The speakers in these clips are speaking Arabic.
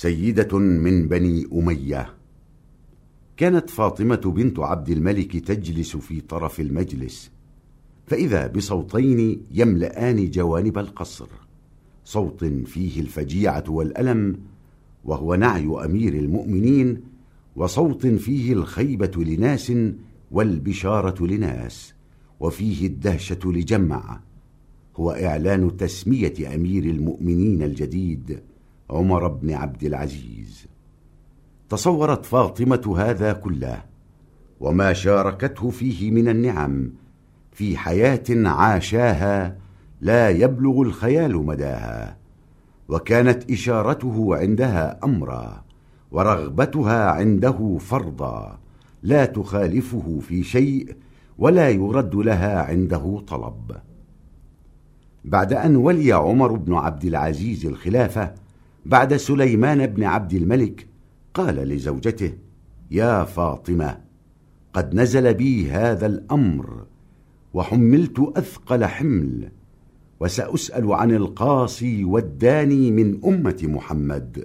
سيدة من بني أمية. كانت فاطمة بنت عبد الملك تجلس في طرف المجلس فإذا بصوتين يملآن جوانب القصر صوت فيه الفجيعة والألم وهو نعي أمير المؤمنين وصوت فيه الخيبة لناس والبشارة لناس وفيه الدهشة لجمع. هو إعلان تسمية أمير المؤمنين الجديد. عمر بن عبد العزيز. تصورت فاطمة هذا كله وما شاركته فيه من النعم في حياة عاشاها لا يبلغ الخيال مداها وكانت إشارته عندها أمرا ورغبتها عنده فرضا لا تخالفه في شيء ولا يرد لها عنده طلب. بعد أن ولي عمر بن عبد العزيز الخلافة بعد سليمان بن عبد الملك قال لزوجته يا فاطمة قد نزل بي هذا الأمر وحملت أثقل حمل وسأسأل عن القاصي والداني من أمة محمد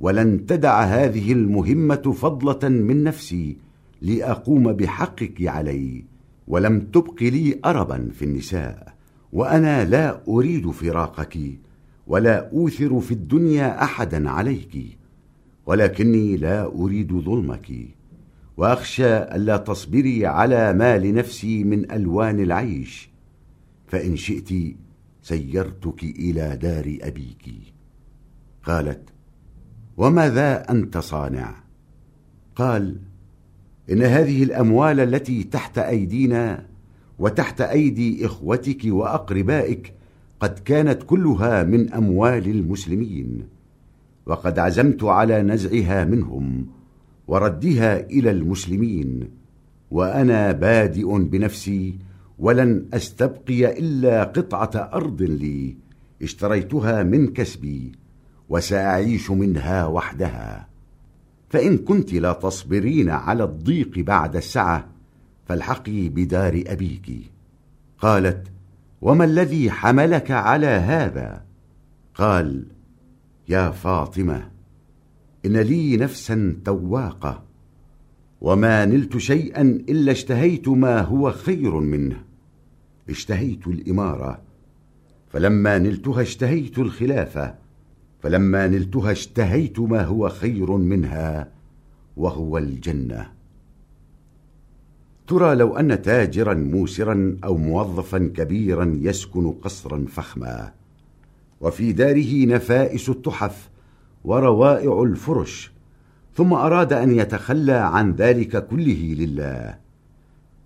ولن تدع هذه المهمة فضلة من نفسي لأقوم بحقك علي ولم تبق لي أربا في النساء وأنا لا أريد فراقك ولا أوثر في الدنيا أحدا عليك ولكني لا أريد ظلمك وأخشى ألا تصبري على ما لنفسي من ألوان العيش فإن شئت سيرتك إلى دار أبيك. قالت وماذا أنت صانع؟ قال إن هذه الأموال التي تحت أيدينا وتحت أيدي إخوتك وأقربائك قد كانت كلها من أموال المسلمين وقد عزمت على نزعها منهم وردها إلى المسلمين وأنا بادئ بنفسي ولن أستبقي إلا قطعة أرض لي اشتريتها من كسبي وسأعيش منها وحدها. فإن كنت لا تصبرين على الضيق بعد السعة فالحقي بدار أبيك. قالت وما الذي حملك على هذا؟ قال يا فاطمة إن لي نفسا تواقة وما نلت شيئا إلا اشتهيت ما هو خير منه. اشتهيت الإمارة فلما نلتها اشتهيت الخلافة فلما نلتها اشتهيت ما هو خير منها وهو الجنة. ترى لو أن تاجرا موسرا أو موظفا كبيرا يسكن قصرا فخما. وفي داره نفائس التحف وروائع الفرش ثم أراد أن يتخلى عن ذلك كله لله.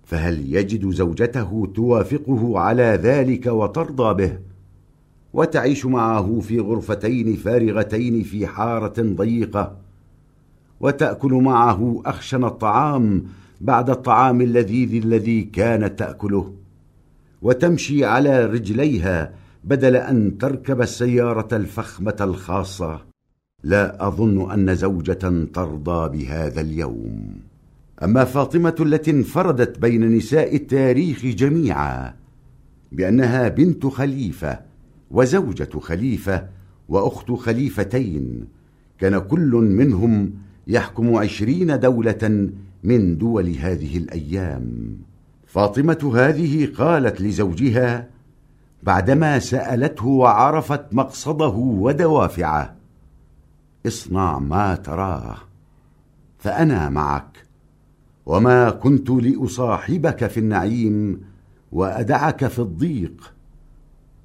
فهل يجد زوجته توافقه على ذلك وترضى به؟ وتعيش معه في غرفتين فارغتين في حارة ضيقة وتأكل معه أخشن الطعام بعد الطعام اللذيذ الذي كانت تأكله وتمشي على رجليها بدل أن تركب السيارة الفخمة الخاصة. لا أظن أن زوجة ترضى بهذا اليوم. أما فاطمة التي انفردت بين نساء التاريخ جميعا بأنها بنت خليفة وزوجة خليفة وأخت خليفتين كان كل منهم يحكم عشرين دولة من دول هذه الأيام. فاطمة هذه قالت لزوجها بعدما سألته وعرفت مقصده ودوافعه اصنع ما تراه فأنا معك وما كنت لأصاحبك في النعيم وأدعك في الضيق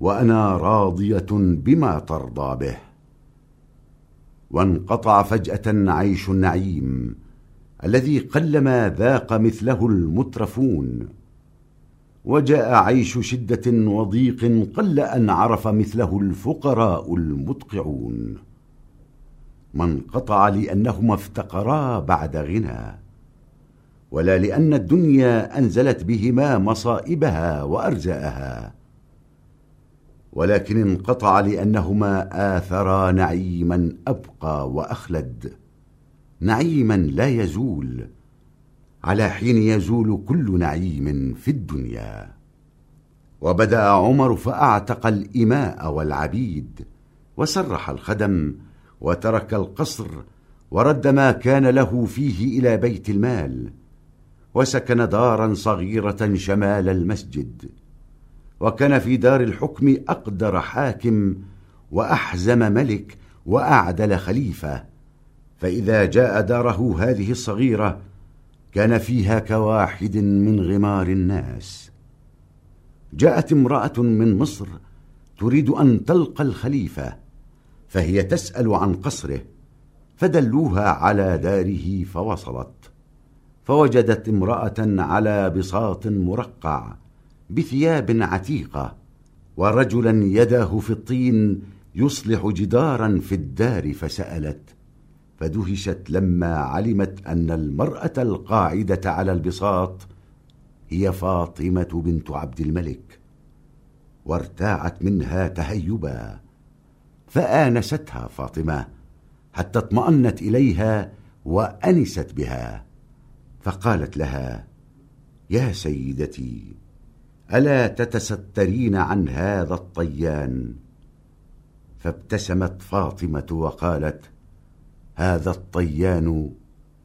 وأنا راضية بما ترضى به. وانقطع فجأة عيش النعيم. الذي قلما ذاق مثله المترفون. وجاء عيش شدة وضيق قل أن عرف مثله الفقراء المدقعون ما انقطع لأنهما افتقرا بعد غنى. ولا لأن الدنيا أنزلت بهما مصائبها وأرزاءها ولكن انقطع لأنهما آثرا نعيما أبقى وأخلد. نعيما لا يزول. على حين يزول كل نعيم في الدنيا. وبدأ عمر فأعتق الإماء والعبيد وسرح الخدم وترك القصر ورد ما كان له فيه إلى بيت المال وسكن دارا صغيرة شمال المسجد. وكان في دار الحكم أقدر حاكم وأحزم ملك وأعدل خليفة. فإذا جاء داره هذه الصغيرة كان فيها كواحد من غمار الناس. جاءت امرأة من مصر تريد أن تلقى الخليفة فهي تسأل عن قصره فدلوها على داره فوصلت. فوجدت امرأة على بساط مرقع بثياب عتيقة ورجلا يداه في الطين يصلح جدارا في الدار فسألت فدهشت لما علمت أن المرأة القاعدة على البساط هي فاطمة بنت عبد الملك وارتاعت منها تهيبا فآنستها فاطمة حتى اطمأنت إليها وأنست بها. فقالت لها يا سيدتي ألا تتسترين عن هذا الطيان؟ فابتسمت فاطمة وقالت هذا الطيان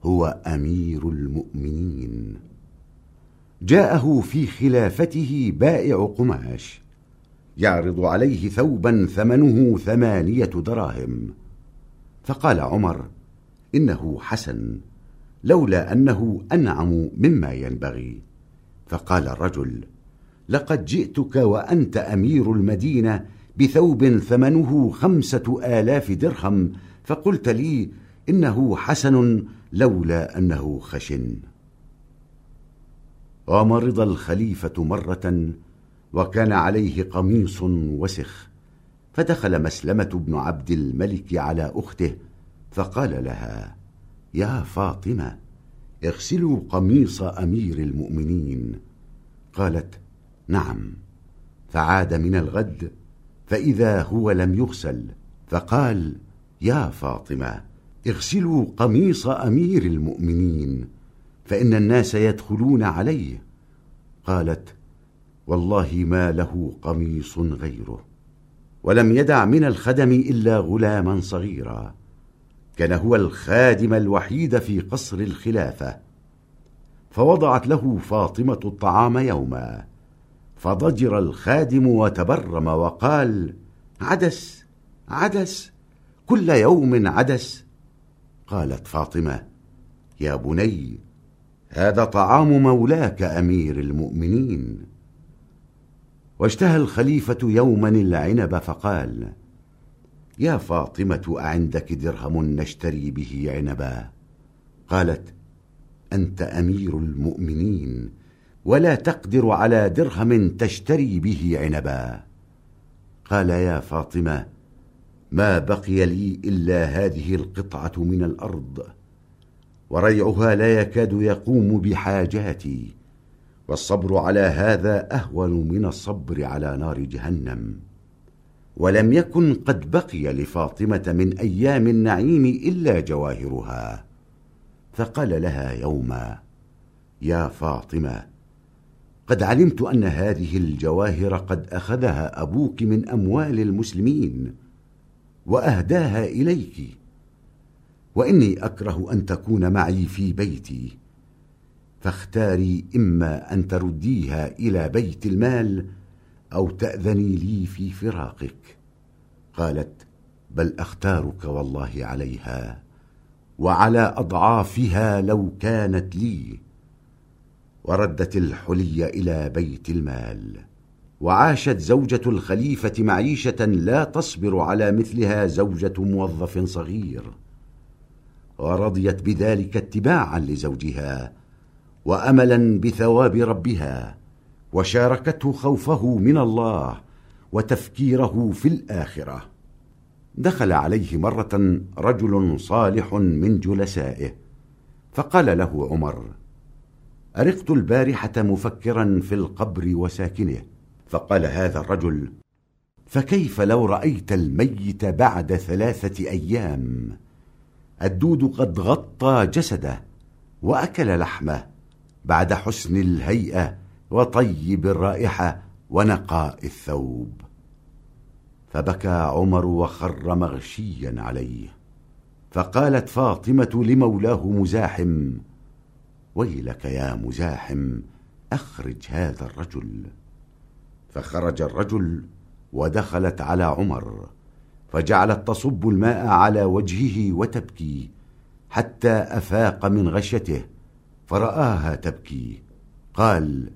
هو أمير المؤمنين. جاءه في خلافته بائع قماش يعرض عليه ثوبا ثمنه ثمانية دراهم. فقال عمر إنه حسن لولا أنه أنعم مما ينبغي. فقال الرجل لقد جئتك وأنت أمير المدينة بثوب ثمنه خمسة آلاف درهم فقلت لي إنه حسن لولا أنه خشن. ومرض الخليفة مرة وكان عليه قميص وسخ فدخل مسلمة بن عبد الملك على أخته فقال لها يا فاطمة اغسلوا قميص أمير المؤمنين قالت نعم فعاد من الغد فإذا هو لم يغسل فقال يا فاطمة اغسلوا قميص أمير المؤمنين فإن الناس يدخلون عليه. قالت والله ما له قميص غيره ولم يدع من الخدم إلا غلاما صغيرا كان هو الخادم الوحيد في قصر الخلافة. فوضعت له فاطمة الطعام يوما فضجر الخادم وتبرم وقال عدس عدس كل يوم عدس. قالت فاطمة يا بني هذا طعام مولاك أمير المؤمنين. واشتهى الخليفة يوما العنب فقال يا فاطمة أعندك درهم نشتري به عنبا؟ قالت أنت أمير المؤمنين ولا تقدر على درهم تشتري به عنبا. قال يا فاطمة ما بقي لي إلا هذه القطعة من الأرض وريعها لا يكاد يقوم بحاجاتي والصبر على هذا أهون من الصبر على نار جهنم. ولم يكن قد بقي لفاطمة من أيام النعيم إلا جواهرها. فقال لها يوما يا فاطمة قد علمت أن هذه الجواهر قد أخذها أبوك من أموال المسلمين. وأهداها إليك. وإني أكره أن تكون معي في بيتي. فاختاري إما أن ترديها إلى بيت المال أو تأذني لي في فراقك. قالت بل أختارك والله عليها. وعلى أضعافها لو كانت لي. وردت الحلي إلى بيت المال. وعاشت زوجة الخليفة معيشة لا تصبر على مثلها زوجة موظف صغير. ورضيت بذلك اتباعا لزوجها وأملا بثواب ربها وشاركته خوفه من الله وتفكيره في الآخرة. دخل عليه مرة رجل صالح من جلسائه فقال له عمر أرقت البارحة مفكرا في القبر وساكنه فقال هذا الرجل فكيف لو رأيت الميت بعد ثلاثة أيام؟ الدود قد غطى جسده وأكل لحمه بعد حسن الهيئة وطيب الرائحة ونقاء الثوب. فبكى عمر وخر مغشيا عليه فقالت فاطمة لمولاه مزاحم ويلك يا مزاحم أخرج هذا الرجل. فخرج الرجل ودخلت على عمر فجعلت تصب الماء على وجهه وتبكي حتى أفاق من غشيته فرآها تبكي. قال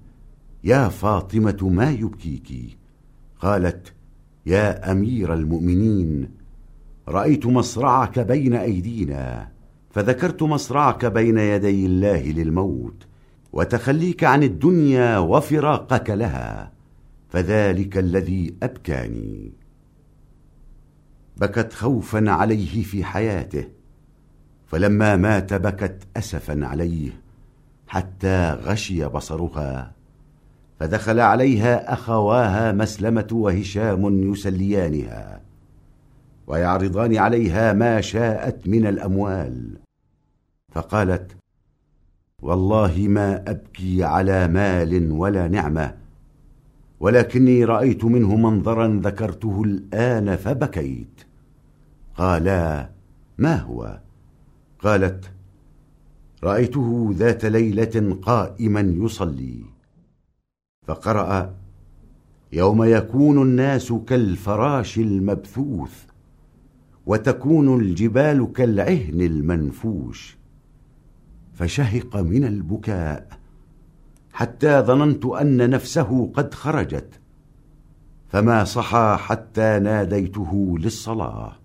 يا فاطمة ما يبكيك؟ قالت يا أمير المؤمنين رأيت مصرعك بين أيدينا فذكرت مصرعك بين يدي الله للموت وتخليك عن الدنيا وفراقك لها. فذلك الذي أبكاني. بكت خوفا عليه في حياته فلما مات بكت أسفا عليه حتى غشي بصرها فدخل عليها أخواها مسلمة وهشام يسليانها ويعرضان عليها ما شاءت من الأموال. فقالت والله ما أبكي على مال ولا نعمة ولكني رأيت منه منظرا ذكرته الآن فبكيت. قالا ما هو؟ قالت رأيته ذات ليلة قائما يصلي. فقرأ يوم يكون الناس كالفراش المبثوث وتكون الجبال كالعهن المنفوش فشهق من البكاء حتى ظننت أن نفسه قد خرجت. فما صحى حتى ناديته للصلاة.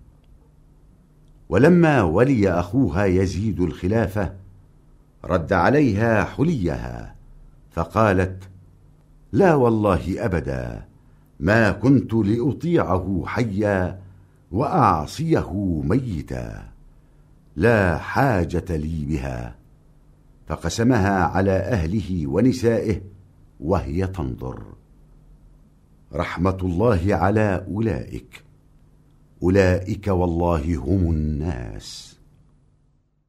ولما ولي أخوها يزيد الخلافة رد عليها حليها فقالت لا والله أبدا ما كنت لأطيعه حيا وأعصيه ميتا. لا حاجة لي بها. فقسمها على أهله ونسائه وهي تنظر. رحمة الله على أولئك. أولئك والله هم الناس.